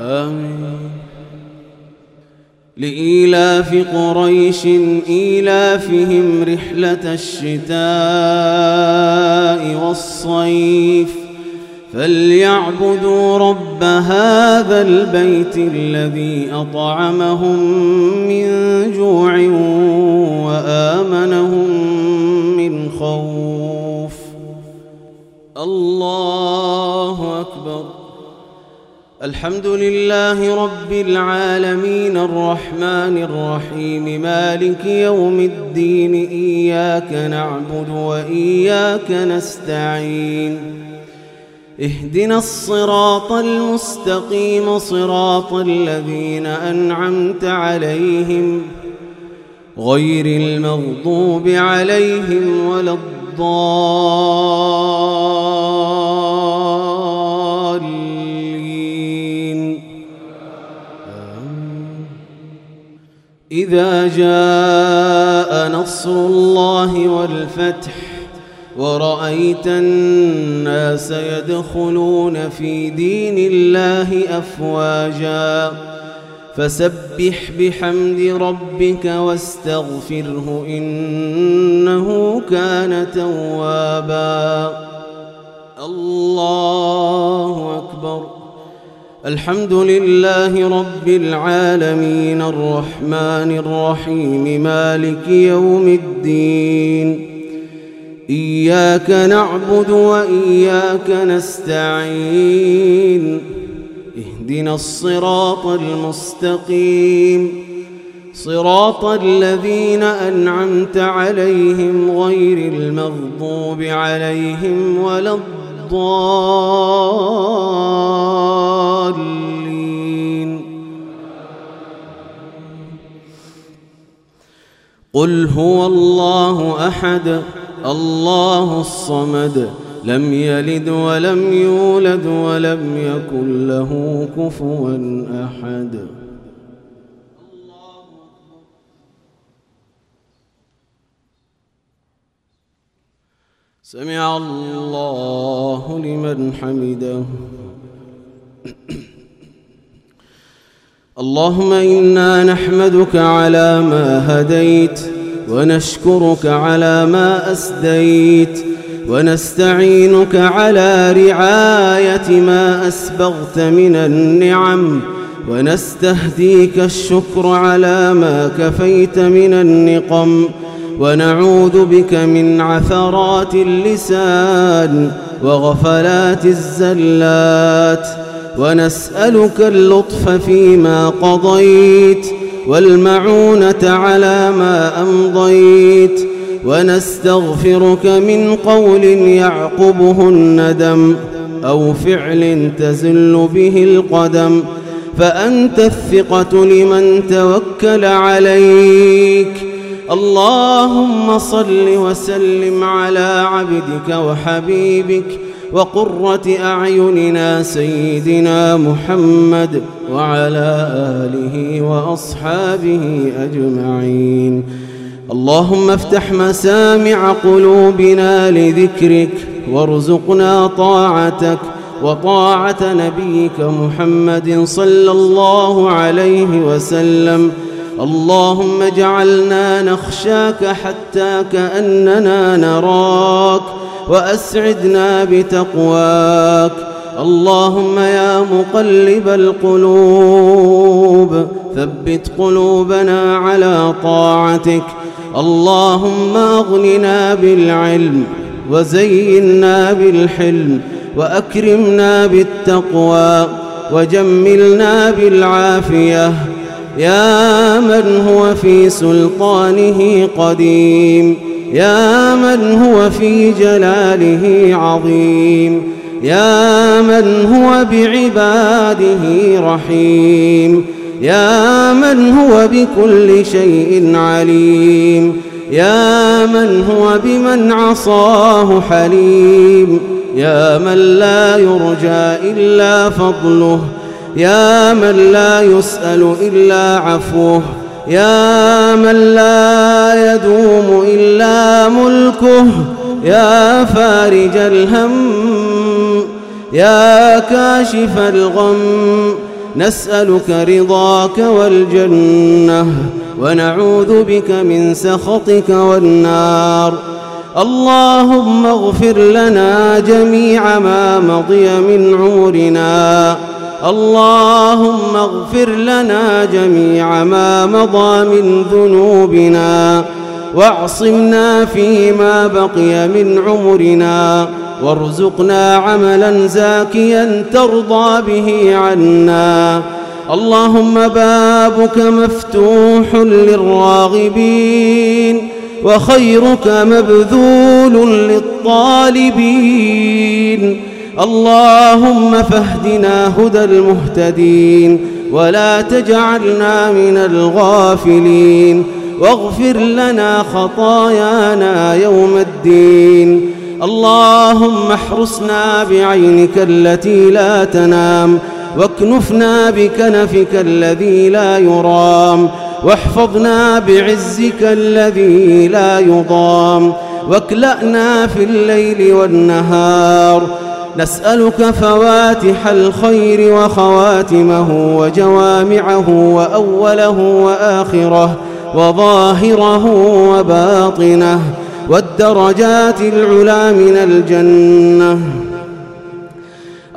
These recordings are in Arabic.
آمين. لإيلاف قريش إيلافهم رحلة الشتاء والصيف. فليعبدوا رب هذا البيت الذي أطعمهم من جوع وآمنهم من خوف. الله أكبر. الحمد لله رب العالمين الرحمن الرحيم. مالك يوم الدين. إياك نعبد وإياك نستعين. اهدنا الصراط المستقيم صراط الذين أنعمت عليهم. غير المغضوب عليهم ولا الضالين. إذا جاء نصر الله والفتح ورأيت الناس يدخلون في دين الله أفواجا فسبح بحمد ربك واستغفره إنه كان توابا. الله أكبر. الحمد لله رب العالمين. الرحمن الرحيم. مالك يوم الدين. إياك نعبد وإياك نستعين. اهدنا الصراط المستقيم. صراط الذين أنعمت عليهم غير المغضوب عليهم ولا الضالين. قل هو الله أحد الله الصمد لم يلد ولم يولد ولم يكن له كفوا أحد. سمع الله لمن حمده. اللهم إنا نحمدك على ما هديت ونشكرك على ما أسديت ونستعينك على رعاية ما أسبغت من النعم ونستهديك الشكر على ما كفيت من النقم ونعوذ بك من عثرات اللسان وغفلات الزلات ونسألك اللطف فيما قضيت والمعونة على ما أمضيت ونستغفرك من قول يعقبه الندم أو فعل تزل به القدم فأنت الثقة لمن توكل عليك اللهم صل وسلم على عبدك وحبيبك وقرة أعيننا سيدنا محمد وعلى آله وأصحابه أجمعين اللهم افتح مسامع قلوبنا لذكرك وارزقنا طاعتك وطاعة نبيك محمد صلى الله عليه وسلم. اللهم اجعلنا نخشاك حتى كأننا نراك وأسعدنا بتقواك. اللهم يا مقلب القلوب. ثبت قلوبنا على طاعتك. اللهم اغننا بالعلم وزينا بالحلم وأكرمنا بالتقوى وجملنا بالعافية. يا من هو في سلطانه قديم. يا من هو في جلاله عظيم. يا من هو بعباده رحيم. يا من هو بكل شيء عليم؟ يا من هو بمن عصاه حليم؟ يا من لا يرجى إلا فضله؟ يا من لا يسأل إلا عفوه؟ يا من لا يدوم إلا ملكه؟ يا فارج الهم؟ يا كاشف الغم؟ نسألك رضاك والجنة ونعوذ بك من سخطك والنار. اللهم اغفر لنا جميع ما مضي من عمرنا. اللهم اغفر لنا جميع ما مضى من ذنوبنا. واعصمنا فيما بقي من عمرنا وارزقنا عملا زاكيا ترضى به عنا. اللهم بابك مفتوح للراغبين وخيرك مبذول للطالبين. اللهم فاهدنا هدى المهتدين ولا تجعلنا من الغافلين. واغفر لنا خطايانا يوم الدين. اللهم احرسنا بعينك التي لا تنام واكنفنا بكنفك الذي لا يرام واحفظنا بعزك الذي لا يضام واكلأنا في الليل والنهار. نسألك فواتح الخير وخواتمه وجوامعه وأوله وآخره. وظاهره وباطنه والدرجات العلا من الجنة.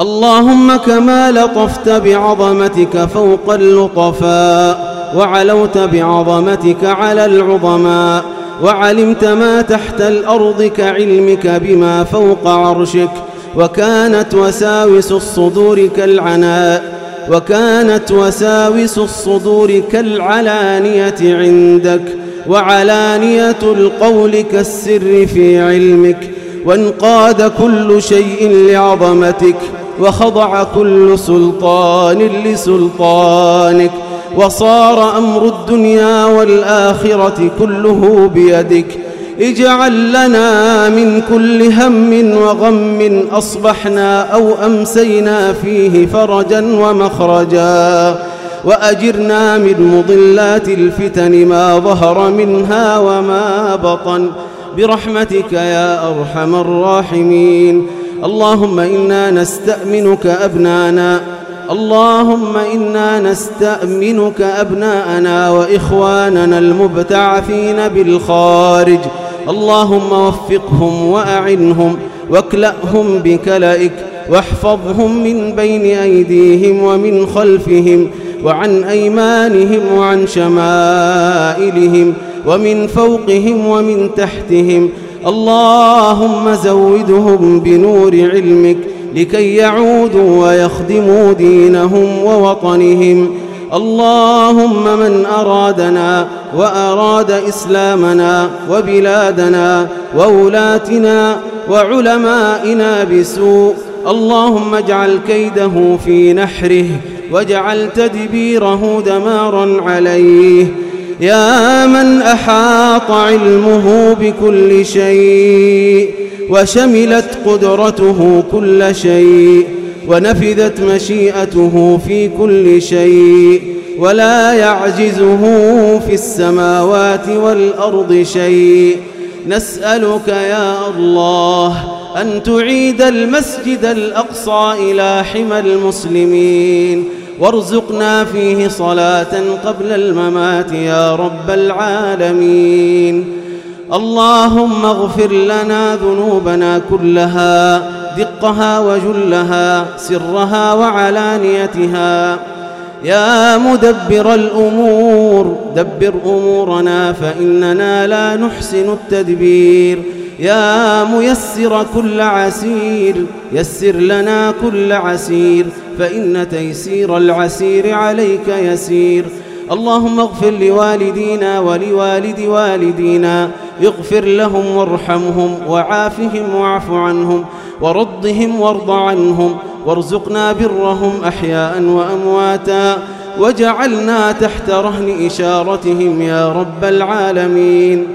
اللهم كما لطفت بعظمتك فوق اللطفاء وعلوت بعظمتك على العظماء وعلمت ما تحت الأرض كعلمك بما فوق عرشك وكانت وساوس الصدور كالعناء وكانت وساوس الصدور كالعلانية عندك وعلانية القول كالسر في علمك وانقاد كل شيء لعظمتك وخضع كل سلطان لسلطانك وصار أمر الدنيا والآخرة كله بيدك اجعل لنا من كل هم وغم أصبحنا أو أمسينا فيه فرجا ومخرجا وأجرنا من مضلات الفتن ما ظهر منها وما بطن برحمتك يا أرحم الراحمين اللهم إنا نستأمنك أبنانا اللهم إنا نستأمنك أبناءنا وإخواننا المبتعثين بالخارج اللهم وفقهم وأعنهم واكلأهم بكلئك واحفظهم من بين أيديهم ومن خلفهم وعن أيمانهم وعن شمائلهم ومن فوقهم ومن تحتهم اللهم زودهم بنور علمك لكي يعودوا ويخدموا دينهم ووطنهم اللهم من أرادنا وأراد إسلامنا وبلادنا وولاتنا وعلمائنا بسوء. اللهم اجعل كيده في نحره واجعل تدبيره دمارا عليه. يا من أحاط علمه بكل شيء وشملت قدرته كل شيء ونفذت مشيئته في كل شيء ولا يعجزه في السماوات والأرض شيء. نسألك يا الله أن تعيد المسجد الأقصى إلى حمى المسلمين. وارزقنا فيه صلاة قبل الممات يا رب العالمين. اللهم اغفر لنا ذنوبنا كلها دقها وجلها سرها وعلانيتها. يا مدبر الأمور دبر أمورنا فإننا لا نحسن التدبير. يا ميسر كل عسير يسر لنا كل عسير فإن تيسير العسير عليك يسير. اللهم اغفر لوالدينا ولوالد والدينا اغفر لهم وارحمهم وعافهم واعف عنهم ورضهم وارض عنهم. وارزقنا برهم أحياء وأمواتا وجعلنا تحت رهن إشارتهم يا رب العالمين.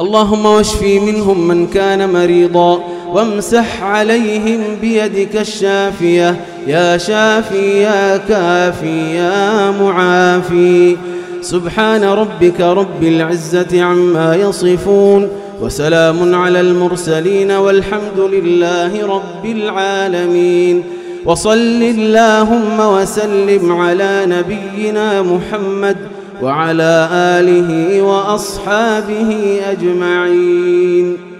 اللهم واشفي منهم من كان مريضا وامسح عليهم بيدك الشافية. يا شافي يا كافي يا معافي. سبحان ربك رب العزة عما يصفون. وسلام على المرسلين والحمد لله رب العالمين. وصل اللهم وسلم على نبينا محمد وعلى آله وأصحابه أجمعين.